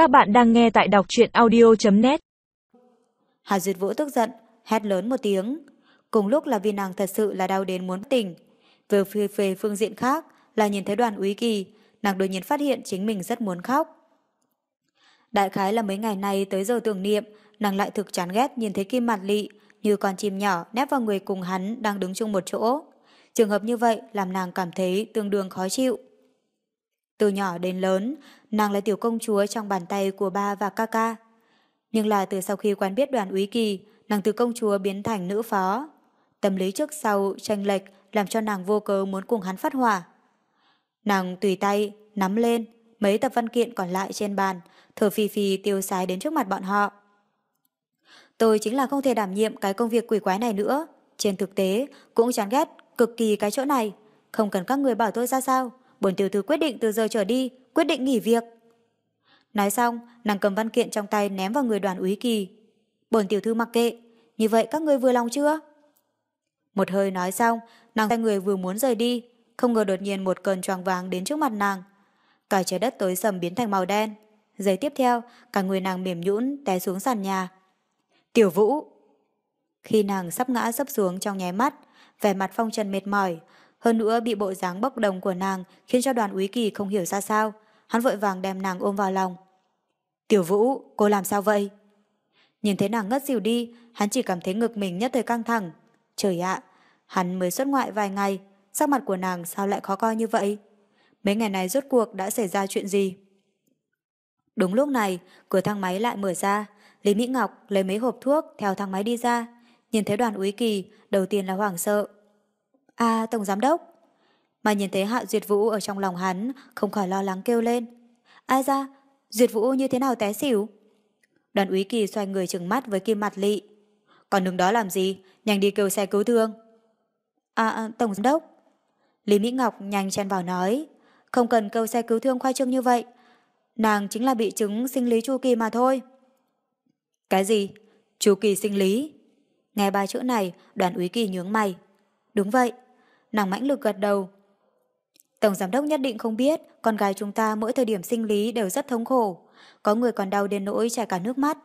Các bạn đang nghe tại đọc truyện audio.net Hà Duyệt Vũ tức giận, hét lớn một tiếng. Cùng lúc là vì nàng thật sự là đau đến muốn tỉnh. Về về, về phương diện khác là nhìn thấy đoàn úy kỳ, nàng đột nhiên phát hiện chính mình rất muốn khóc. Đại khái là mấy ngày nay tới giờ tưởng niệm, nàng lại thực chán ghét nhìn thấy kim mặt lị, như con chim nhỏ nép vào người cùng hắn đang đứng chung một chỗ. Trường hợp như vậy làm nàng cảm thấy tương đương khó chịu. Từ nhỏ đến lớn, nàng là tiểu công chúa trong bàn tay của ba và ca ca. Nhưng là từ sau khi quen biết đoàn úy kỳ, nàng từ công chúa biến thành nữ phó. Tâm lý trước sau tranh lệch làm cho nàng vô cớ muốn cùng hắn phát hỏa. Nàng tùy tay, nắm lên, mấy tập văn kiện còn lại trên bàn, thở phì phì tiêu sái đến trước mặt bọn họ. Tôi chính là không thể đảm nhiệm cái công việc quỷ quái này nữa. Trên thực tế, cũng chán ghét cực kỳ cái chỗ này. Không cần các người bảo tôi ra sao. Bổn tiểu thư quyết định từ giờ trở đi, quyết định nghỉ việc. Nói xong, nàng cầm văn kiện trong tay ném vào người đoàn úy kỳ. Bổn tiểu thư mặc kệ, như vậy các ngươi vừa lòng chưa? Một hơi nói xong, nàng tay người vừa muốn rời đi, không ngờ đột nhiên một cơn choàng váng đến trước mặt nàng. Cả trái đất tối sầm biến thành màu đen. Giây tiếp theo, cả người nàng mềm nhũn té xuống sàn nhà. Tiểu Vũ! Khi nàng sắp ngã sấp xuống trong nháy mắt, vẻ mặt phong trần mệt mỏi, hơn nữa bị bộ dáng bốc đồng của nàng khiến cho đoàn úy kỳ không hiểu ra sao. Hắn vội vàng đem nàng ôm vào lòng. Tiểu Vũ, cô làm sao vậy? Nhìn thấy nàng ngất xỉu đi, hắn chỉ cảm thấy ngực mình nhất thời căng thẳng. Trời ạ, hắn mới xuất ngoại vài ngày, sắc mặt của nàng sao lại khó coi như vậy? Mấy ngày này rốt cuộc đã xảy ra chuyện gì? Đúng lúc này, cửa thang máy lại mở ra. Lý Mỹ Ngọc lấy mấy hộp thuốc theo thang máy đi ra. Nhìn thấy đoàn úy kỳ, đầu tiên là hoảng sợ. À, Tổng Giám Đốc. Mà nhìn thấy Hạ Duyệt Vũ ở trong lòng hắn, không khỏi lo lắng kêu lên. Ai ra, Duyệt Vũ như thế nào té xỉu? Đoàn úy kỳ xoay người trừng mắt với kim mặt lị. Còn đứng đó làm gì? Nhanh đi kêu xe cứu thương. À, à Tổng Giám Đốc. Lý Mỹ Ngọc nhanh chen vào nói. Không cần kêu xe cứu thương khoai trương như vậy. Nàng chính là bị chứng sinh lý chu kỳ mà thôi. Cái gì? Chu kỳ sinh lý? Nghe ba chữ này, đoàn úy kỳ nhướng mày. Đúng vậy. Nàng mãnh lực gật đầu. Tổng giám đốc nhất định không biết con gái chúng ta mỗi thời điểm sinh lý đều rất thống khổ. Có người còn đau đến nỗi chảy cả nước mắt.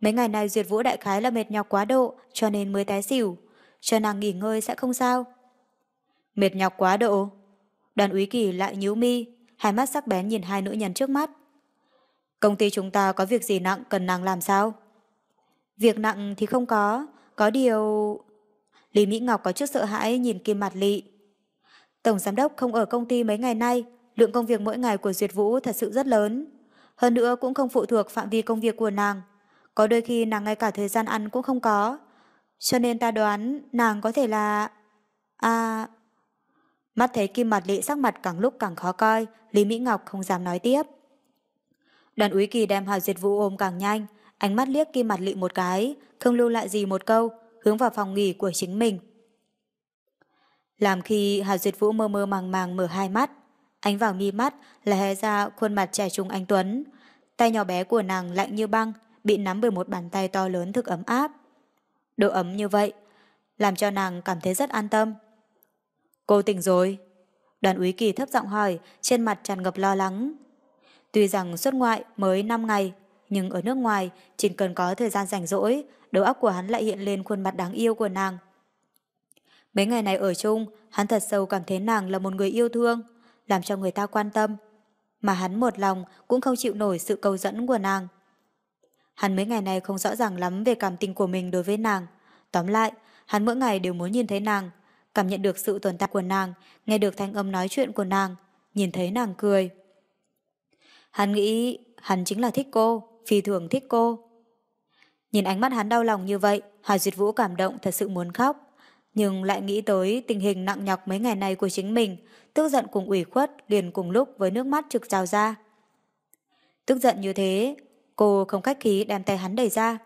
Mấy ngày này Duyệt Vũ đại khái là mệt nhọc quá độ cho nên mới té xỉu. Cho nàng nghỉ ngơi sẽ không sao. Mệt nhọc quá độ. Đoàn úy kỳ lại nhíu mi, hai mắt sắc bén nhìn hai nữ nhân trước mắt. Công ty chúng ta có việc gì nặng cần nàng làm sao? Việc nặng thì không có, có điều... Lý Mỹ Ngọc có chút sợ hãi nhìn Kim Mạt Lị. Tổng giám đốc không ở công ty mấy ngày nay, lượng công việc mỗi ngày của Duyệt Vũ thật sự rất lớn. Hơn nữa cũng không phụ thuộc phạm vi công việc của nàng. Có đôi khi nàng ngay cả thời gian ăn cũng không có. Cho nên ta đoán nàng có thể là... À... Mắt thấy Kim Mạt Lị sắc mặt càng lúc càng khó coi, Lý Mỹ Ngọc không dám nói tiếp. Đoàn úy kỳ đem Hào Duyệt Vũ ôm càng nhanh, ánh mắt liếc Kim Mạt Lị một cái, không lưu lại gì một câu, hướng vào phòng nghỉ của chính mình. Làm khi Hà Duyệt Vũ mơ mơ màng màng mở hai mắt, ánh vào mi mắt là hé ra khuôn mặt trẻ trung anh Tuấn. Tay nhỏ bé của nàng lạnh như băng, bị nắm bởi một bàn tay to lớn thực ấm áp. Độ ấm như vậy, làm cho nàng cảm thấy rất an tâm. Cô tỉnh rồi. Đoàn úy kỳ thấp giọng hỏi, trên mặt tràn ngập lo lắng. Tuy rằng xuất ngoại mới 5 ngày, nhưng ở nước ngoài, chỉ cần có thời gian rảnh rỗi, đầu óc của hắn lại hiện lên khuôn mặt đáng yêu của nàng. Mấy ngày này ở chung, hắn thật sâu cảm thấy nàng là một người yêu thương, làm cho người ta quan tâm. Mà hắn một lòng cũng không chịu nổi sự cầu dẫn của nàng. Hắn mấy ngày này không rõ ràng lắm về cảm tình của mình đối với nàng. Tóm lại, hắn mỗi ngày đều muốn nhìn thấy nàng, cảm nhận được sự tồn tại của nàng, nghe được thanh âm nói chuyện của nàng, nhìn thấy nàng cười. Hắn nghĩ hắn chính là thích cô, phi thường thích cô. Nhìn ánh mắt hắn đau lòng như vậy, Hà Duyệt Vũ cảm động thật sự muốn khóc. Nhưng lại nghĩ tới tình hình nặng nhọc mấy ngày này của chính mình, tức giận cùng ủy khuất liền cùng lúc với nước mắt trực trào ra. Tức giận như thế, cô không khách khí đem tay hắn đẩy ra.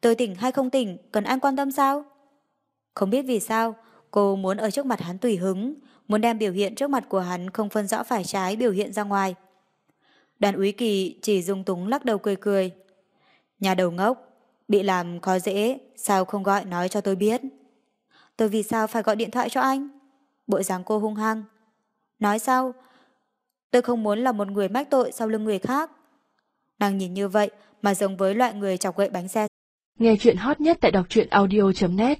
Tôi tỉnh hay không tỉnh, cần anh quan tâm sao? Không biết vì sao, cô muốn ở trước mặt hắn tùy hứng, muốn đem biểu hiện trước mặt của hắn không phân rõ phải trái biểu hiện ra ngoài. Đoàn úy kỳ chỉ dung túng lắc đầu cười cười. Nhà đầu ngốc, bị làm khó dễ, sao không gọi nói cho tôi biết. Tôi vì sao phải gọi điện thoại cho anh? Bộ dáng cô hung hăng. Nói sao? Tôi không muốn là một người mách tội sau lưng người khác. Nàng nhìn như vậy mà giống với loại người chọc gậy bánh xe. Nghe chuyện hot nhất tại đọc truyện audio.net